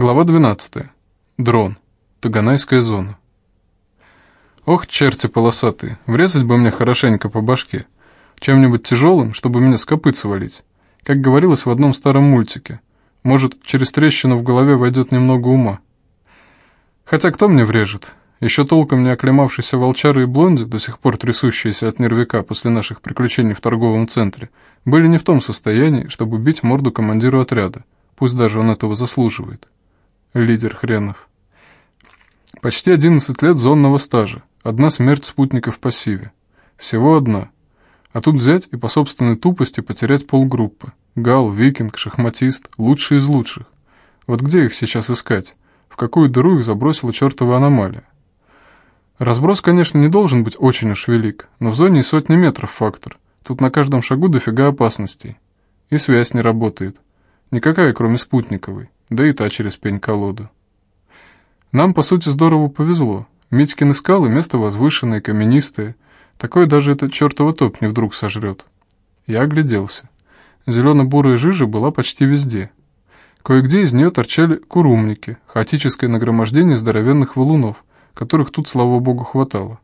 Глава 12. Дрон. Таганайская зона. Ох, черти полосатые, врезать бы мне хорошенько по башке. Чем-нибудь тяжелым, чтобы меня с копыт свалить. Как говорилось в одном старом мультике. Может, через трещину в голове войдет немного ума. Хотя кто мне врежет? Еще толком не оклемавшийся волчары и блонди, до сих пор трясущиеся от нервика после наших приключений в торговом центре, были не в том состоянии, чтобы бить морду командиру отряда, пусть даже он этого заслуживает лидер хренов. Почти 11 лет зонного стажа, одна смерть спутника в пассиве. Всего одна. А тут взять и по собственной тупости потерять полгруппы. Гал, викинг, шахматист, лучшие из лучших. Вот где их сейчас искать? В какую дыру их забросила чертова аномалия? Разброс, конечно, не должен быть очень уж велик, но в зоне и сотни метров фактор. Тут на каждом шагу дофига опасностей. И связь не работает. Никакая, кроме спутниковой да и та через пень-колоду. Нам, по сути, здорово повезло. Митькины скалы — место возвышенное, каменистое. Такое даже этот чертова топ не вдруг сожрет. Я огляделся. Зелено-бурая жижа была почти везде. Кое-где из нее торчали курумники, хаотическое нагромождение здоровенных валунов, которых тут, слава богу, хватало.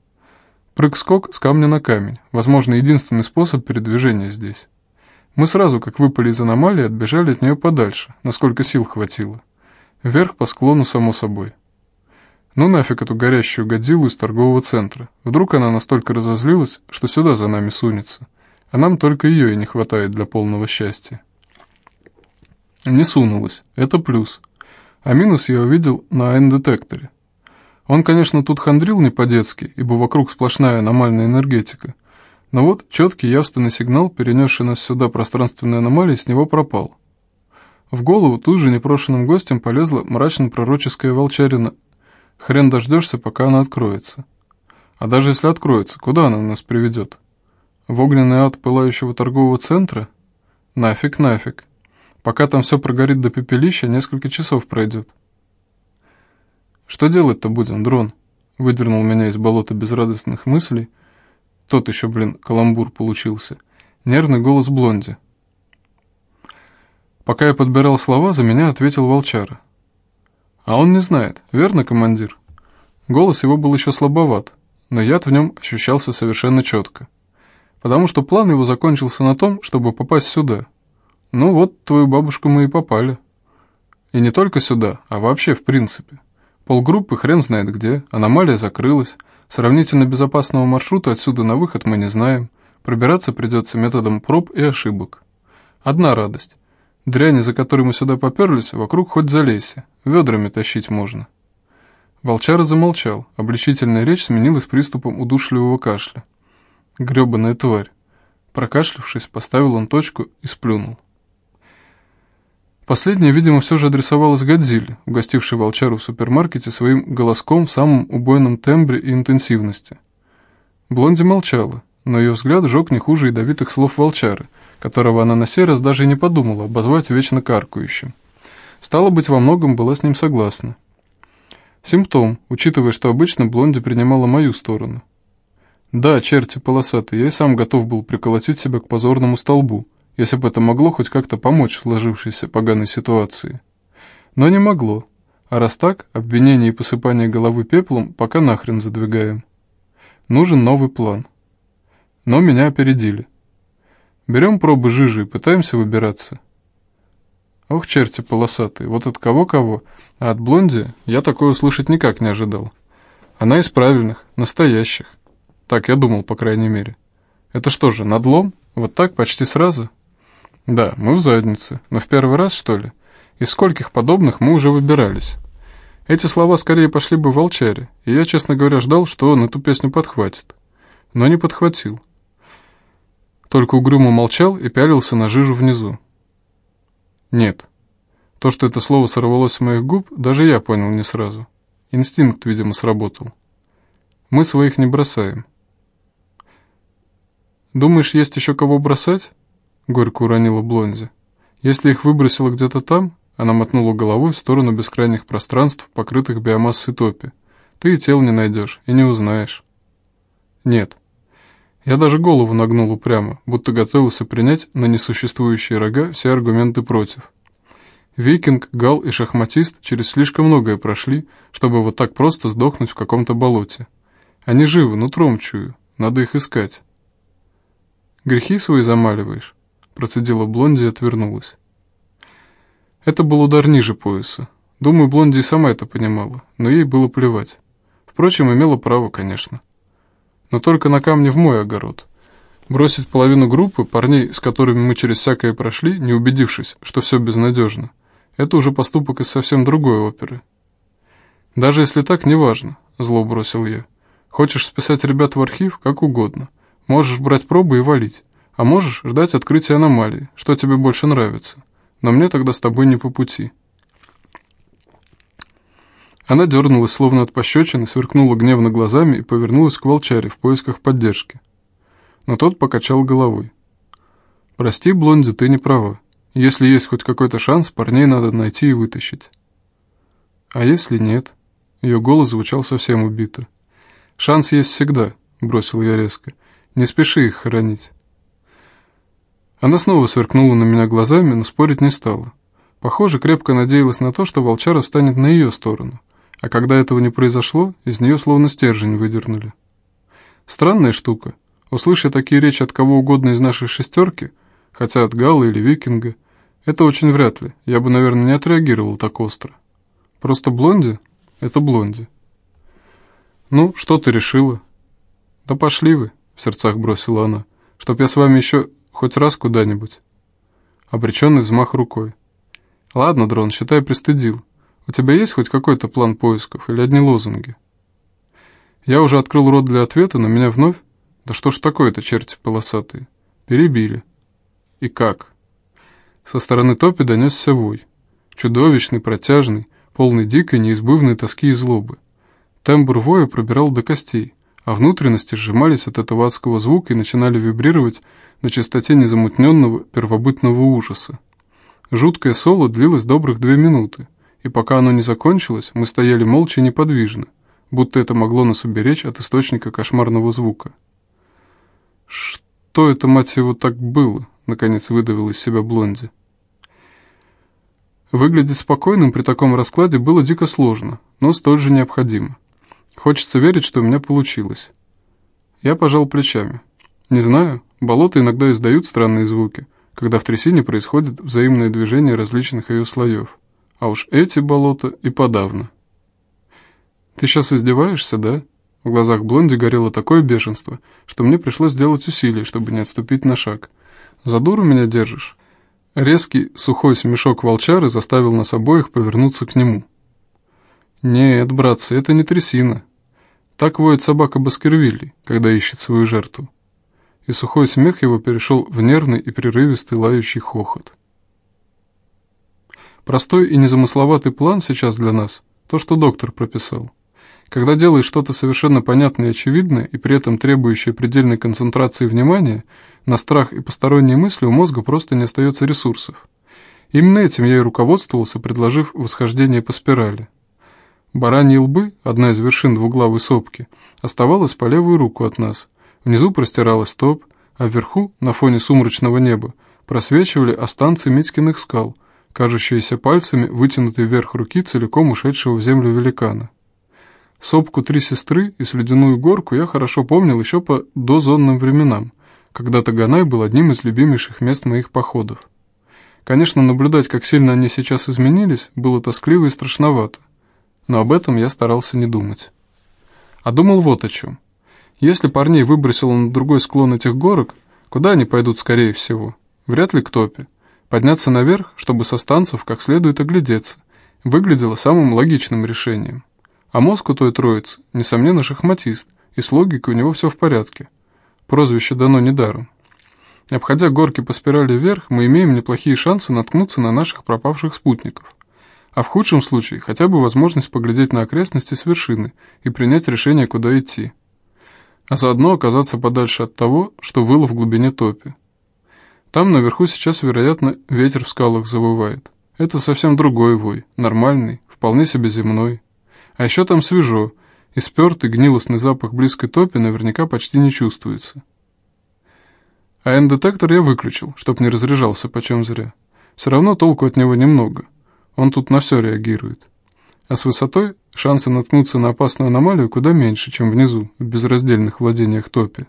Прыг-скок с камня на камень, возможно, единственный способ передвижения здесь. Мы сразу, как выпали из аномалии, отбежали от нее подальше, насколько сил хватило. Вверх по склону, само собой. Ну нафиг эту горящую годзиллу из торгового центра. Вдруг она настолько разозлилась, что сюда за нами сунется. А нам только ее и не хватает для полного счастья. Не сунулась, это плюс. А минус я увидел на N-детекторе. Он, конечно, тут хандрил не по-детски, ибо вокруг сплошная аномальная энергетика. Но вот четкий явственный сигнал, перенесший нас сюда пространственной аномалии, с него пропал. В голову тут же непрошенным гостем полезла мрачно-пророческая волчарина. Хрен дождешься, пока она откроется. А даже если откроется, куда она нас приведет? В огненный ад пылающего торгового центра? Нафиг, нафиг. Пока там все прогорит до пепелища, несколько часов пройдет. Что делать-то будем, дрон? Выдернул меня из болота безрадостных мыслей, тот еще, блин, каламбур получился. Нервный голос Блонди. Пока я подбирал слова, за меня ответил волчара. А он не знает, верно, командир? Голос его был еще слабоват, но яд в нем ощущался совершенно четко. Потому что план его закончился на том, чтобы попасть сюда. Ну вот, твою бабушку мы и попали. И не только сюда, а вообще в принципе. Полгруппы хрен знает где, аномалия закрылась, Сравнительно безопасного маршрута отсюда на выход мы не знаем. Пробираться придется методом проб и ошибок. Одна радость. Дряни, за которой мы сюда поперлись, вокруг хоть залейся. Ведрами тащить можно. Волчара замолчал. Обличительная речь сменилась приступом удушливого кашля. Гребаная тварь. Прокашлявшись, поставил он точку и сплюнул. Последняя, видимо, все же адресовалась Годзилле, угостившей волчару в супермаркете своим голоском в самом убойном тембре и интенсивности. Блонди молчала, но ее взгляд жег не хуже ядовитых слов волчары, которого она на сей раз даже и не подумала обозвать вечно каркающим. Стало быть, во многом была с ним согласна. Симптом, учитывая, что обычно Блонди принимала мою сторону. Да, черти полосатые, я и сам готов был приколотить себя к позорному столбу, если бы это могло хоть как-то помочь в сложившейся поганой ситуации. Но не могло. А раз так, обвинение и посыпание головы пеплом пока нахрен задвигаем. Нужен новый план. Но меня опередили. Берем пробы жижи и пытаемся выбираться. Ох, черти полосатые, вот от кого-кого, а от Блонди я такое услышать никак не ожидал. Она из правильных, настоящих. Так я думал, по крайней мере. Это что же, надлом? Вот так, почти сразу?» Да, мы в заднице, но в первый раз, что ли? Из скольких подобных мы уже выбирались? Эти слова скорее пошли бы в волчаре, и я, честно говоря, ждал, что он эту песню подхватит. Но не подхватил. Только угрюмо молчал и пялился на жижу внизу. Нет. То, что это слово сорвалось с моих губ, даже я понял не сразу. Инстинкт, видимо, сработал. Мы своих не бросаем. Думаешь, есть еще кого бросать? — горько уронила Блонзи. «Если их выбросило где-то там...» Она мотнула головой в сторону бескрайних пространств, покрытых биомассой топи. «Ты и тел не найдешь, и не узнаешь». «Нет». Я даже голову нагнул упрямо, будто готовился принять на несуществующие рога все аргументы против. Викинг, гал и шахматист через слишком многое прошли, чтобы вот так просто сдохнуть в каком-то болоте. Они живы, нутром чую, надо их искать. «Грехи свои замаливаешь?» Процедила Блонди и отвернулась. Это был удар ниже пояса. Думаю, Блонди и сама это понимала, но ей было плевать. Впрочем, имела право, конечно. Но только на камне в мой огород. Бросить половину группы, парней, с которыми мы через всякое прошли, не убедившись, что все безнадежно, это уже поступок из совсем другой оперы. «Даже если так, неважно», — зло бросил я. «Хочешь списать ребят в архив, как угодно. Можешь брать пробы и валить. А можешь ждать открытия аномалии, что тебе больше нравится. Но мне тогда с тобой не по пути». Она дернулась, словно от пощечины, сверкнула гневно глазами и повернулась к волчаре в поисках поддержки. Но тот покачал головой. «Прости, Блонди, ты не права. Если есть хоть какой-то шанс, парней надо найти и вытащить». «А если нет?» Ее голос звучал совсем убито. «Шанс есть всегда», — бросил я резко. «Не спеши их хоронить». Она снова сверкнула на меня глазами, но спорить не стала. Похоже, крепко надеялась на то, что волчара встанет на ее сторону. А когда этого не произошло, из нее словно стержень выдернули. Странная штука. Услыша такие речи от кого угодно из нашей шестерки, хотя от Гала или Викинга, это очень вряд ли. Я бы, наверное, не отреагировал так остро. Просто блонди — это блонди. «Ну, что ты решила?» «Да пошли вы», — в сердцах бросила она, «чтоб я с вами еще хоть раз куда-нибудь». Обреченный взмах рукой. «Ладно, Дрон, считай, пристыдил. У тебя есть хоть какой-то план поисков или одни лозунги?» Я уже открыл рот для ответа, но меня вновь... Да что ж такое-то, черти полосатые? Перебили. И как? Со стороны топи донесся вой. Чудовищный, протяжный, полный дикой, неизбывной тоски и злобы. Тембр воя пробирал до костей, а внутренности сжимались от этого адского звука и начинали вибрировать на частоте незамутненного первобытного ужаса. Жуткое соло длилось добрых две минуты, и пока оно не закончилось, мы стояли молча и неподвижно, будто это могло нас уберечь от источника кошмарного звука. «Что это, мать его, так было?» — наконец выдавил из себя Блонди. Выглядеть спокойным при таком раскладе было дико сложно, но столь же необходимо. Хочется верить, что у меня получилось. Я пожал плечами. Не знаю, болота иногда издают странные звуки, когда в трясине происходит взаимное движение различных ее слоев. А уж эти болота и подавно. «Ты сейчас издеваешься, да?» В глазах Блонди горело такое бешенство, что мне пришлось сделать усилие, чтобы не отступить на шаг. «За дуру меня держишь?» Резкий, сухой смешок волчары заставил нас обоих повернуться к нему. «Нет, братцы, это не трясина. Так воет собака Баскервилли, когда ищет свою жертву». И сухой смех его перешел в нервный и прерывистый лающий хохот. Простой и незамысловатый план сейчас для нас – то, что доктор прописал. Когда делаешь что-то совершенно понятное и очевидное, и при этом требующее предельной концентрации внимания, на страх и посторонние мысли у мозга просто не остается ресурсов. Именно этим я и руководствовался, предложив восхождение по спирали. Бараньи лбы, одна из вершин двуглавой сопки, оставалась по левую руку от нас. Внизу простиралась топ, а вверху, на фоне сумрачного неба, просвечивали останцы Митькиных скал, кажущиеся пальцами вытянутой вверх руки целиком ушедшего в землю великана. Сопку «Три сестры» и Слюдяную горку я хорошо помнил еще по дозонным временам, когда Таганай был одним из любимейших мест моих походов. Конечно, наблюдать, как сильно они сейчас изменились, было тоскливо и страшновато, но об этом я старался не думать. А думал вот о чем. Если парней выбросило на другой склон этих горок, куда они пойдут скорее всего? Вряд ли к топе. Подняться наверх, чтобы со станцев как следует оглядеться, выглядело самым логичным решением. А мозг у той троицы, несомненно, шахматист, и с логикой у него все в порядке. Прозвище дано недаром. Обходя горки по спирали вверх, мы имеем неплохие шансы наткнуться на наших пропавших спутников. А в худшем случае хотя бы возможность поглядеть на окрестности с вершины и принять решение, куда идти. А заодно оказаться подальше от того, что выло в глубине топи. Там наверху сейчас, вероятно, ветер в скалах завывает. Это совсем другой вой, нормальный, вполне себе земной. А еще там свежо, и спертый гнилостный запах близкой топи наверняка почти не чувствуется. А эндетектор я выключил, чтоб не разряжался почем зря. Все равно толку от него немного. Он тут на все реагирует. А с высотой шансы наткнуться на опасную аномалию куда меньше, чем внизу, в безраздельных владениях топи.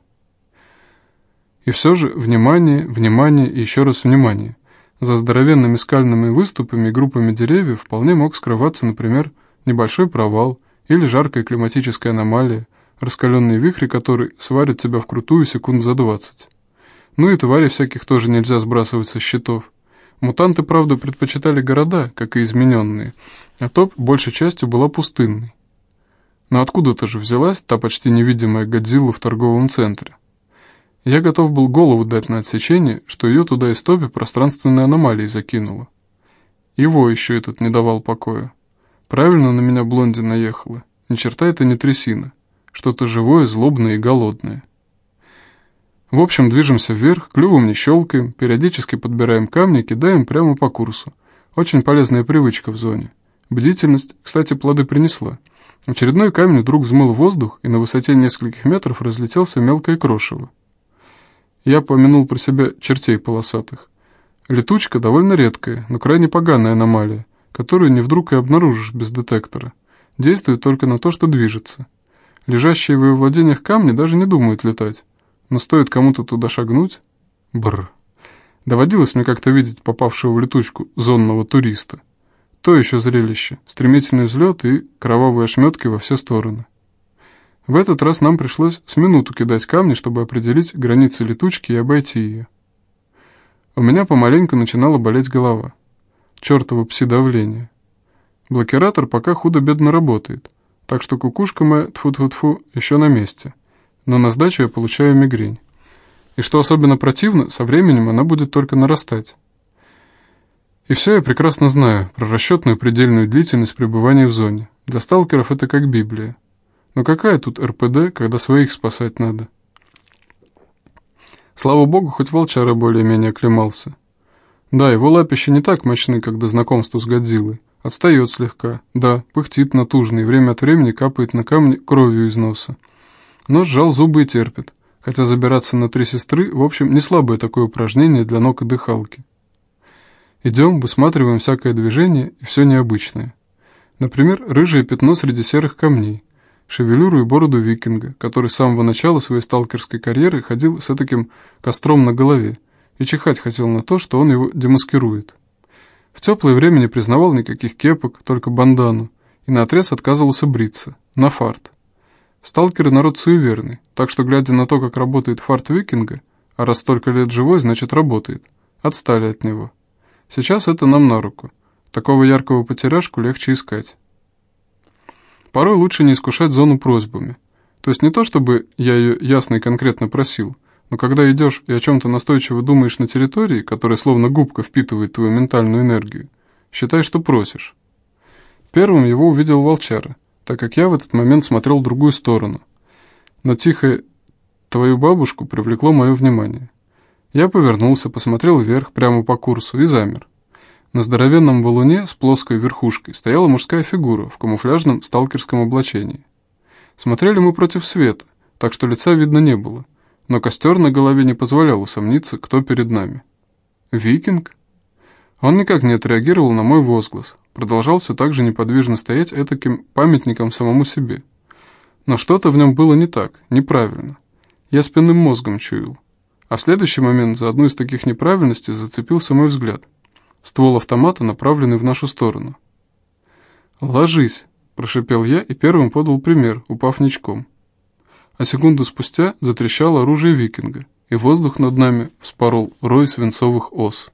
И все же, внимание, внимание и еще раз внимание. За здоровенными скальными выступами и группами деревьев вполне мог скрываться, например, небольшой провал или жаркая климатическая аномалия, раскаленные вихри которые сварят тебя вкрутую секунд за двадцать. Ну и твари всяких тоже нельзя сбрасывать со счетов. Мутанты, правда, предпочитали города, как и измененные, а топ большей частью была пустынной. Но откуда-то же взялась та почти невидимая Годзилла в торговом центре. Я готов был голову дать на отсечение, что ее туда из топи пространственной аномалии закинуло. Его еще этот не давал покоя. Правильно на меня блонди наехала. Ни черта это не трясина. Что-то живое, злобное и голодное. В общем, движемся вверх, клювом не щелкаем, периодически подбираем камни кидаем прямо по курсу. Очень полезная привычка в зоне. Бдительность, кстати, плоды принесла. Очередной камень вдруг взмыл воздух, и на высоте нескольких метров разлетелся мелкое крошево. Я помянул про себя чертей полосатых. Летучка довольно редкая, но крайне поганая аномалия, которую не вдруг и обнаружишь без детектора. Действует только на то, что движется. Лежащие в ее владениях камни даже не думают летать. Но стоит кому-то туда шагнуть... Бррр. Доводилось мне как-то видеть попавшего в летучку зонного туриста. То еще зрелище. Стремительный взлет и кровавые ошметки во все стороны. В этот раз нам пришлось с минуту кидать камни, чтобы определить границы летучки и обойти ее. У меня помаленьку начинала болеть голова. Чертово пси-давление. Блокиратор пока худо-бедно работает, так что кукушка моя, тфу-тфу-тфу, еще на месте — но на сдачу я получаю мигрень. И что особенно противно, со временем она будет только нарастать. И все я прекрасно знаю про расчетную предельную длительность пребывания в зоне. Для сталкеров это как Библия. Но какая тут РПД, когда своих спасать надо? Слава богу, хоть волчара более-менее оклемался. Да, его лапища не так мощны, как до знакомства с Годзиллой. Отстает слегка. Да, пыхтит натужно и время от времени капает на камни кровью из носа но сжал зубы и терпит, хотя забираться на три сестры, в общем, не слабое такое упражнение для ног и дыхалки. Идем, высматриваем всякое движение и все необычное. Например, рыжее пятно среди серых камней, шевелюру и бороду викинга, который с самого начала своей сталкерской карьеры ходил с таким костром на голове и чихать хотел на то, что он его демаскирует. В теплое время не признавал никаких кепок, только бандану, и наотрез отказывался бриться, на фарт. Сталкеры народ суеверный, так что, глядя на то, как работает фарт викинга, а раз столько лет живой, значит работает, отстали от него. Сейчас это нам на руку. Такого яркого потеряшку легче искать. Порой лучше не искушать зону просьбами. То есть не то, чтобы я ее ясно и конкретно просил, но когда идешь и о чем-то настойчиво думаешь на территории, которая словно губка впитывает твою ментальную энергию, считай, что просишь. Первым его увидел волчара, так как я в этот момент смотрел в другую сторону. Но тихое «твою бабушку» привлекло мое внимание. Я повернулся, посмотрел вверх, прямо по курсу, и замер. На здоровенном валуне с плоской верхушкой стояла мужская фигура в камуфляжном сталкерском облачении. Смотрели мы против света, так что лица видно не было, но костер на голове не позволял усомниться, кто перед нами. «Викинг?» Он никак не отреагировал на мой возглас, продолжал все так же неподвижно стоять этаким памятником самому себе. Но что-то в нем было не так, неправильно. Я спинным мозгом чуял. А в следующий момент за одну из таких неправильностей зацепился мой взгляд. Ствол автомата, направленный в нашу сторону. «Ложись!» – прошипел я и первым подал пример, упав ничком. А секунду спустя затрещало оружие викинга, и воздух над нами вспорол рой свинцовых ос.